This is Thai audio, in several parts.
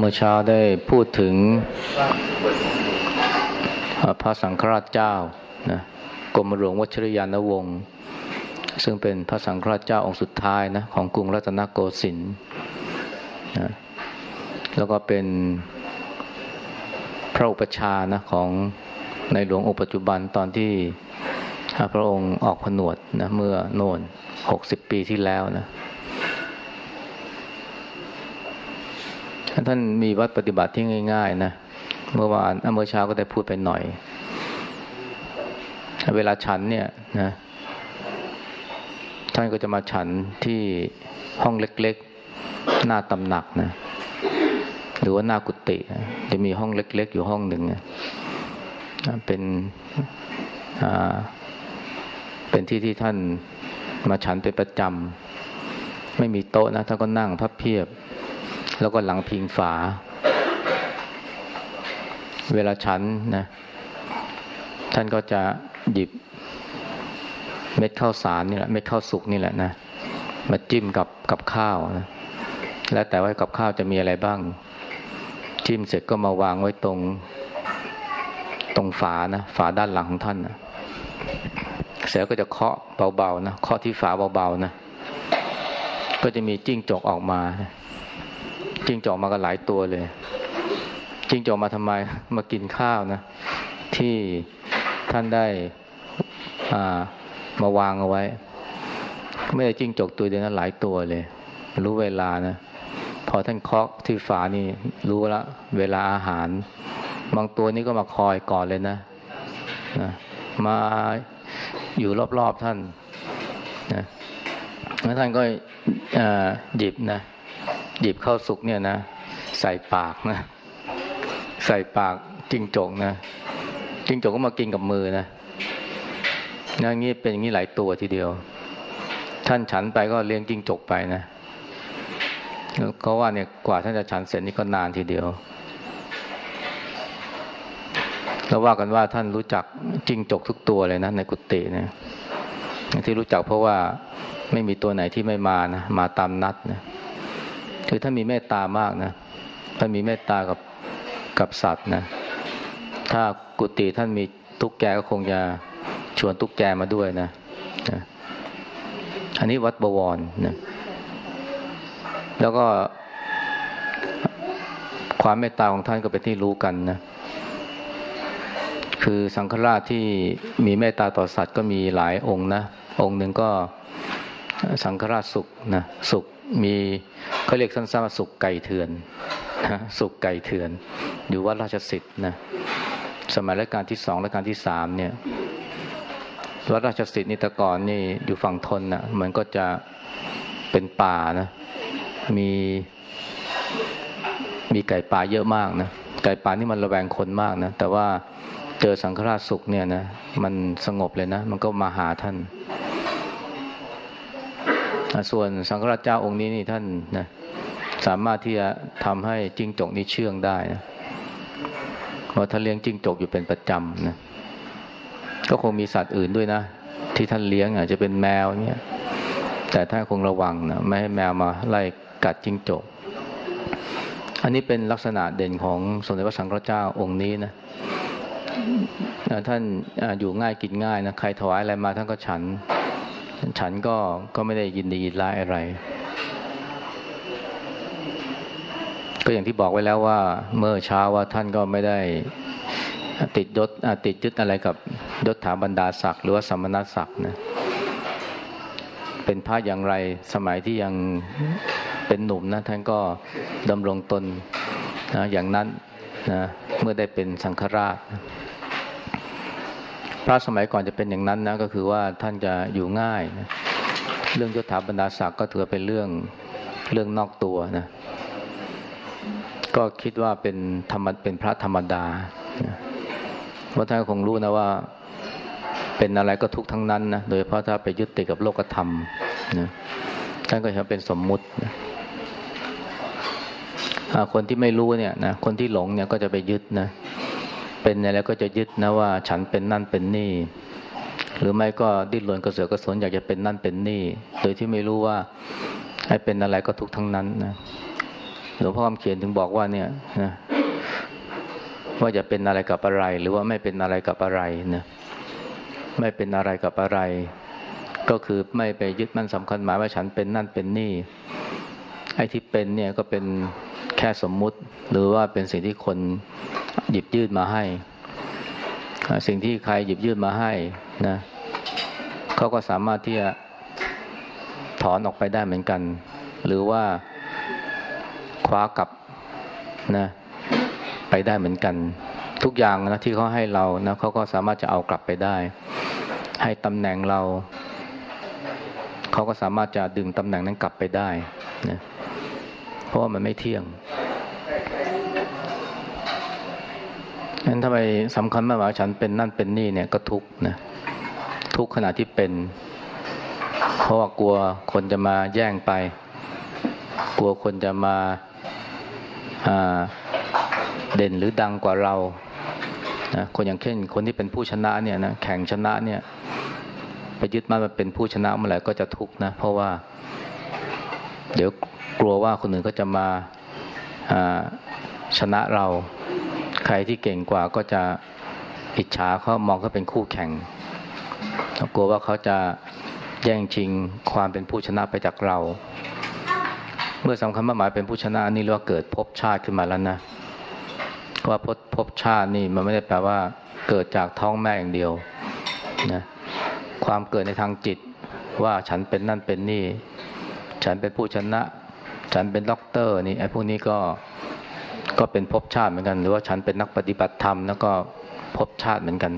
เมื่อเช้าได้พูดถึงพระสังฆราชเจ้านะกรมหลวงวชิรยานวงศ์ซึ่งเป็นพระสังฆราชเจ้าองค์สุดท้ายนะของกรุงรัตนโกสินทร์นะแล้วก็เป็นพระอุปชานะของในหลวงองค์ปัจจุบันตอนที่พระองค์ออกผนวดนะเมื่อโน่นหกสิบปีที่แล้วนะ ท่านมีวัดปฏิบัติที่ง่าย ๆ นะ เมื่อวานเมื่อเช้าก็ได้พูดไปหน่อย เวลาฉันเนี่ยนะท่านก็จะมาฉันที่ห้องเล็กๆ หน้าตำหนักนะ หรือว่าหน้ากุฏิจะมีห้องเล็ก ๆ อยู่ห้องหนึ่งเป็นเป็นที่ที่ท่านมาฉันเป็นประจำไม่มีโต๊ะนะท่านก็นั่งพับเพียบ แล้วก็หลังพิงฝา เวลาฉันนะ ท่านก็จะหยิบเม็ดข้าวสารนี่แหละเม็ดข้าวสุกนี่แหละนะมาจิ้มกับกับข้าวนะแล้วแต่ว่ากับข้าวจะมีอะไรบ้าง จิ้มเสร็จก็มาวางไว้ตรง ตรงฝานะฝาด้านหลังของท่านนะเสร็จก็จะเคาะเบาๆนะเคาะที่ฝาเบาๆนะก็จะมีจิ้งจกออกมานะ จิ้งจอกมากันหลายตัวเลยจิ้งจอกมาทำไมมากินข้าวนะ ที่ท่านได้มาวางเอาไว้ ไม่ได้จิ้งจกตัวเดียวนะหลายตัวเลย รู้เวลานะพอท่านเคาะที่ฝานี่รู้ละเวลาอาหาร บางตัวนี้ก็มาคอยก่อนเลยนะนะมาอยู่รอบๆท่านนะแล้วท่านก็หยิบนะ หยิบข้าวสุกเนี่ยนะใส่ปากนะ ใส่ปากจิ้งจกนะจิ้งจกก็มากินกับมือนะนะงี้เป็นอย่างนี้หลายตัวทีเดียว ท่านฉันไปก็เลี้ยงจิ้งจกไปนะเขาว่าเนี่ยกว่าท่านจะฉันเสร็จนี่ก็นานทีเดียวเราว่ากันว่าท่านรู้จักจิ้งจกทุกตัวเลยนะในกุฏิเนี่ยที่รู้จักเพราะว่าไม่มีตัวไหนที่ไม่มานะมาตามนัดนะ คือถ้ามีเมตตามากนะถ้ามีเมตตากับกับสัตว์นะ ถ้ากุฏิท่านมีตุ๊กแกก็คงจะชวนตุ๊กแกมาด้วยนะนะอันนี้วัดบวรนะแล้วก็ ความเมตตาของท่านก็เป็นที่รู้กันนะ คือสังฆราชที่มีเมตตาต่อสัตว์ก็มีหลายองค์นะ องค์หนึ่งก็สังฆราชสุขนะ สุขมี เขาเรียกสั้นๆว่าสุกไก่เถื่อนนะสุกไก่เถื่อน อยู่วัดราชสิทธิ์นะสมัยรัชกาลที่สองรัชกาลที่สามเนี่ยวัดราชสิทธิ์นิตกรนี่อยู่ฝั่งทนนะมันก็จะเป็นป่านะ มีมีไก่ป่าเยอะมากนะไก่ป่านี่มันระแวงคนมากนะแต่ว่าเจอสังฆราชสุกเนี่ยนะมันสงบเลยนะ มันก็มาหาท่าน ส่วนสังฆราชเจ้าองค์นี้นี่ท่านนะ สามารถที่จะทำให้จิ้งจกนี้เชื่องได้นะเพราะท่านเลี้ยงจิ้งจกอยู่เป็นประจำนะก็คงมีสัตว์อื่นด้วยนะ ที่ท่านเลี้ยงอาจจะเป็นแมวเนี่ย แต่ท่านคงระวังนะไม่ให้แมวมาไล่กัดจิ้งจก อันนี้เป็นลักษณะเด่นของสมเด็จพระสังฆราชเจ้าองค์นี้นะท่านอยู่ง่ายกินง่ายนะใครถวายอะไรมาท่านก็ฉัน ฉันก็ก็ไม่ได้ยินดียินร้ายอะไร ก็อย่างที่บอกไว้แล้วว่าเมื่อเช้าว่าท่านก็ไม่ได้ติดยศติดยึดอะไรกับยศถาบรรดาศักดิ์หรือว่าสมณศักดิ์นะเป็นพระอย่างไรสมัยที่ยังเป็นหนุ่มนะท่านก็ดำรงตนนะอย่างนั้นนะเมื่อได้เป็นสังฆราช พระสมัยก่อนจะเป็นอย่างนั้นนะก็คือว่าท่านจะอยู่ง่ายนะเรื่องยศถาบรรดาศักดิ์ก็ถือเป็นเรื่องเรื่องนอกตัวนะ ก็คิดว่าเป็นธรรมเป็นพระธรรมดาเพราะท่านคงรู้นะว่า เป็นอะไรก็ทุกทั้งนั้นนะโดยเพราะถ้าไปยึดติดกับโลกธรรมนะท่านก็จะเป็นสมมุตินะคนที่ไม่รู้เนี่ยนะคนที่หลงเนี่ยก็จะไปยึดนะ เป็นอะไรก็จะยึดนะว่า ฉันเป็นนั่นเป็นนี่ หรือไม่ก็ดิ้นรนกระเสือกกระสนอยากจะเป็นนั่นเป็นนี่ โดยที่ไม่รู้ว่าให้เป็นอะไรก็ทุกทั้งนั้นนะ หลวงพ่อคำเขียนถึงบอกว่าเนี่ยนะว่าจะเป็นอะไรกับอะไร หรือว่าไม่เป็นอะไรกับอะไรนะไม่เป็นอะไรกับอะไร ก็คือไม่ไปยึดมั่นสำคัญหมายว่าฉันเป็นนั่นเป็นนี่ ไอ้ที่เป็นเนี่ยก็เป็นแค่สมมุติ หรือว่าเป็นสิ่งที่คนหยิบยื่นมาให้ สิ่งที่ใครหยิบยื่นมาให้นะเขาก็สามารถที่จะถอนออกไปได้เหมือนกัน หรือว่า คว้ากลับนะไปได้เหมือนกัน ทุกอย่างนะที่เขาให้เรานะเขาก็สามารถจะเอากลับไปได้ ให้ตำแหน่งเรา เขาก็สามารถจะดึงตำแหน่งนั้นกลับไปได้นะเพราะว่ามันไม่เที่ยงนั้นทำไมสำคัญมากว่าฉันเป็นนั่นเป็นนี่เนี่ยก็ทุกนะทุกขณะที่เป็น เพราะว่ากลัวคนจะมาแย่งไป กลัวคนจะมา เด่นหรือดังกว่าเรานะคนอย่างเช่น คนที่เป็นผู้ชนะเนี่ยนะแข่งชนะเนี่ยไปยึดมั่นมาเป็นผู้ชนะเมื่อไหร่ก็จะทุกข์นะเพราะว่า เดี๋ยวกลัวว่าคนอื่นก็จะมาชนะเรา ใครที่เก่งกว่าก็จะอิจฉาเขามองเขาเป็นคู่แข่งกลัวว่าเขาจะแย่งชิงความเป็นผู้ชนะไปจากเรา เมื่อสำคัญหมายเป็นผู้ชนะนี่เรียกว่าเกิดภพชาติขึ้นมาแล้วนะว่าพภพชาตินี่มันไม่ได้แปลว่า เกิดจากท้องแม่อย่างเดียวนะความเกิดในทางจิตว่าฉันเป็นนั่นเป็นนี่ ฉันเป็นผู้ชนะ ฉันเป็นด็อกเตอร์นี่ไอ้พวกนี้ก็ก็เป็นภพชาติเหมือนกัน หรือว่าฉันเป็นนักปฏิบัติธรรมแล้วก็ภพชาติเหมือนกัน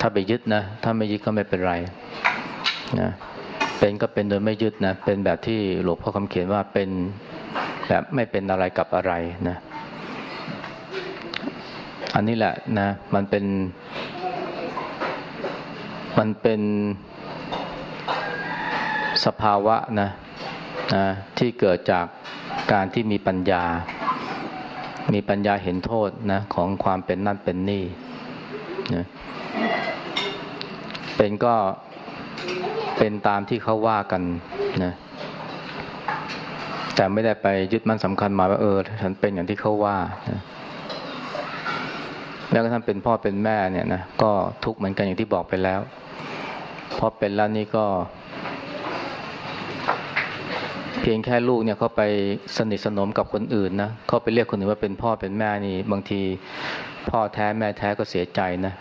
ถ้าไปยึดนะ ถ้าไม่ยึดก็ไม่เป็นไรนะ เป็นก็เป็นโดยไม่ยึดนะ เป็นแบบที่หลวงพ่อคำเขียนว่าเป็นแบบไม่เป็นอะไรกับอะไรนะ อันนี้แหละนะ มันเป็น มันเป็นสภาวะนะนะที่เกิดจากการที่มีปัญญา มีปัญญาเห็นโทษนะของความเป็นนั่นเป็นนี่นะเป็นก็ เป็นตามที่เขาว่ากันนะแต่ไม่ได้ไปยึดมั่นสำคัญมาว่าเออฉันเป็นอย่างที่เขาว่านะแม้วกระทั่งเป็นพ่อเป็นแม่เนี่ยนะก็ทุกข์เหมือนกันอย่างที่บอกไปแล้วพอเป็นแล้วนี่ก็ เพียงแค่ลูกเนี่ยเขาไปสนิทสนมกับคนอื่นนะเขาไปเรียกคนอื่นว่าเป็นพ่อเป็นแม่นี่ บางทีพ่อแท้แม่แท้ก็เสียใจนะ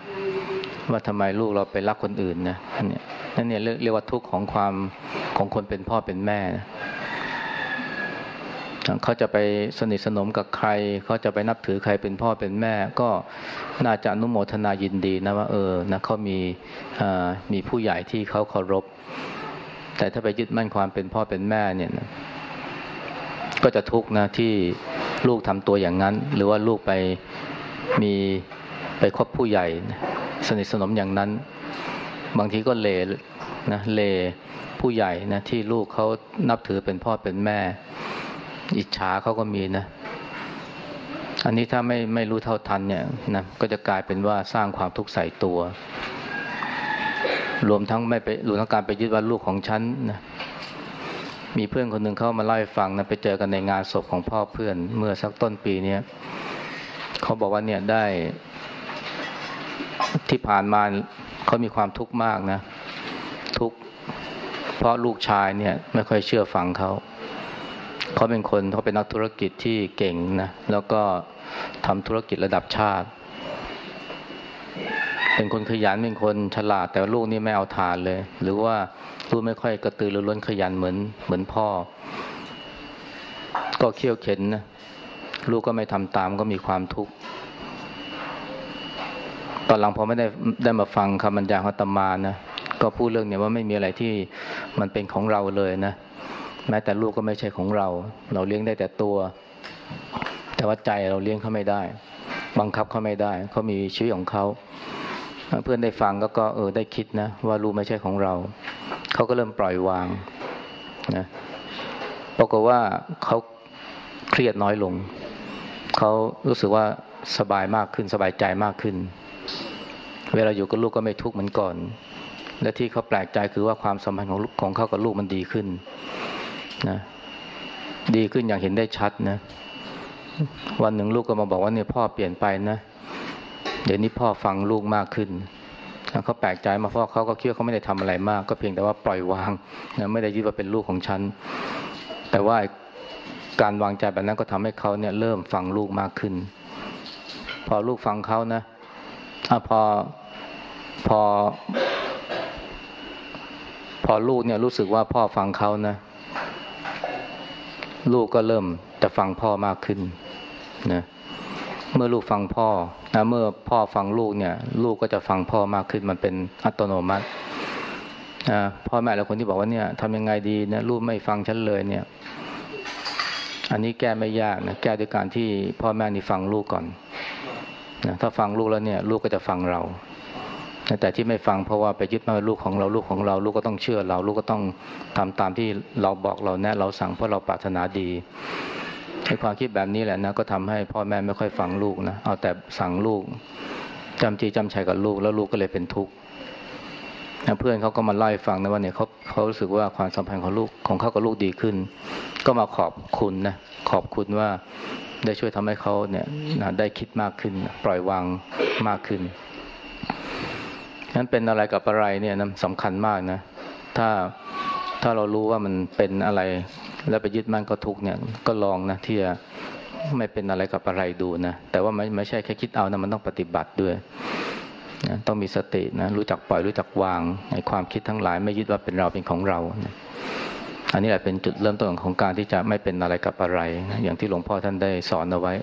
ว่าทำไมลูกเราไปรักคนอื่นนะอันเนี่ย นั่นเนี่ยเรียกว่าทุกข์ของความของคนเป็นพ่อเป็นแม่นะเขาจะไปสนิทสนมกับใคร เขาจะไปนับถือใครเป็นพ่อเป็นแม่ ก็น่าจะอนุโมทนายินดีนะว่าเออนะเขามีมีผู้ใหญ่ที่เขาเคารพ แต่ถ้าไปยึดมั่นความเป็นพ่อเป็นแม่เนี่ยนะก็จะทุกข์นะที่ลูกทำตัวอย่างนั้น หรือว่าลูกไปมีไปคบผู้ใหญ่ สนิทสนมอย่างนั้น บางทีก็เลนะเลผู้ใหญ่นะที่ลูกเขานับถือเป็นพ่อเป็นแม่ อิจฉาเขาก็มีนะ อันนี้ถ้าไม่ไม่รู้เท่าทันเนี่ยนะก็จะกลายเป็นว่าสร้างความทุกข์ใส่ตัว รวมทั้งไม่ไปรวมทั้งการไปยึดว่าลูกของฉันนะมีเพื่อนคนหนึ่งเข้ามาเล่าให้ฟังนะไปเจอกันในงานศพของพ่อเพื่อน เมื่อสักต้นปีเนี้ยเขาบอกว่าเนี่ยได้ที่ผ่านมา เขามีความทุกข์มากนะ ทุกข์เพราะลูกชายเนี่ยไม่ค่อยเชื่อฟังเขาเขาเป็นคนเขาเป็นนักธุรกิจที่เก่งนะ แล้วก็ทำธุรกิจระดับชาติ เป็นคนขยันเป็นคนฉลาด แต่ลูกนี่ไม่เอาทานเลย หรือว่าลูกไม่ค่อยกระตือรือร้นขยันเหมือนเหมือนพ่อ ก็เคี่ยวเข็นนะลูกก็ไม่ทำตามก็มีความทุกข์ ตอนหลังพอไม่ได้ได้มาฟังคำบรรยายของตมานะก็พูดเรื่องเนี่ยว่าไม่มีอะไรที่มันเป็นของเราเลยนะ แม้แต่ลูกก็ไม่ใช่ของเรา เราเลี้ยงได้แต่ตัว แต่ว่าใจเราเลี้ยงเขาไม่ได้ บังคับเขาไม่ได้เขามีชีวิตของเขาเพื่อนได้ฟังก็ก็เออได้คิดนะ ว่าลูกไม่ใช่ของเราเขาก็เริ่มปล่อยวางนะปรากฏว่าเขาเครียดน้อยลงเขารู้สึกว่าสบายมากขึ้นสบายใจมากขึ้น เวลาอยู่กับลูกก็ไม่ทุกข์เหมือนก่อน และที่เขาแปลกใจคือว่าความสัมพันธ์ของของเขากับลูกมันดีขึ้นนะดีขึ้นอย่างเห็นได้ชัดนะ วันหนึ่งลูกก็มาบอกว่าเนี่ยพ่อเปลี่ยนไปนะ เดี๋ยวนี้พ่อฟังลูกมากขึ้นเขาแปลกใจมาเพราะเขาก็คิดว่าเขาไม่ได้ทำอะไรมาก ก็เพียงแต่ว่าปล่อยวางนะไม่ได้ยึดว่าเป็นลูกของฉัน แต่ว่าการวางใจแบบนั้นก็ทำให้เขาเนี่ยเริ่มฟังลูกมากขึ้น พอลูกฟังเขานะอะพอ พอ พอลูกเนี่ยรู้สึกว่าพ่อฟังเขานะ ลูกก็เริ่มจะฟังพ่อมากขึ้นนะเมื่อลูกฟังพ่อนะเมื่อพ่อฟังลูกเนี่ย ลูกก็จะฟังพ่อมากขึ้นมันเป็นอัตโนมัติพ่อแม่และคนที่บอกว่าเนี่ยทำยังไงดีนะลูกไม่ฟังฉันเลยเนี่ย อันนี้แก้ไม่ยากนะแก้ด้วยการที่พ่อแม่นี่ฟังลูกก่อนนะถ้าฟังลูกแล้วเนี่ย ลูกก็จะฟังเรา แต่ที่ไม่ฟังเพราะว่าไปยึดมาลูกของเราลูกของเรา ลูกก็ต้องเชื่อเรา ลูกก็ต้องทำตามที่เราบอกเราแนะเราสั่งเพราะเราปรารถนาดีในความคิดแบบนี้แหละนะก็ทำให้พ่อแม่ไม่ค่อยฟังลูกนะเอาแต่สั่งลูกจำจีจำชัยกับลูกแล้วลูกก็เลยเป็นทุกข์เพื่อนเขาก็มาไล่ฟังนะว่าเนี่ยเขาเขารู้สึกว่าความสัมพันธ์ของลูกของเขากับลูกดีขึ้น ก็มาขอบคุณนะขอบคุณว่าได้ช่วยทำให้เขาเนี่ยได้คิดมากขึ้น ปล่อยวางมากขึ้น นั้นเป็นอะไรกับอะไรเนี่ยนะสำคัญมากนะ ถ้าถ้าเรารู้ว่ามันเป็นอะไร แล้วไปยึดมั่นก็ทุกเนี่ย ก็ลองนะที่จะไม่เป็นอะไรกับอะไรดูนะแต่ว่าไม่ไม่ใช่แค่คิดเอานะมันต้องปฏิบัติด้วยนะต้องมีสตินะรู้จักปล่อยรู้จักวางในความคิดทั้งหลาย ไม่ยึดว่าเป็นเราเป็นของเรานะอันนี้แหละเป็นจุดเริ่มต้นของการที่จะไม่เป็นอะไรกับอะไรนะอย่างที่หลวงพ่อท่านได้สอนเอาไว้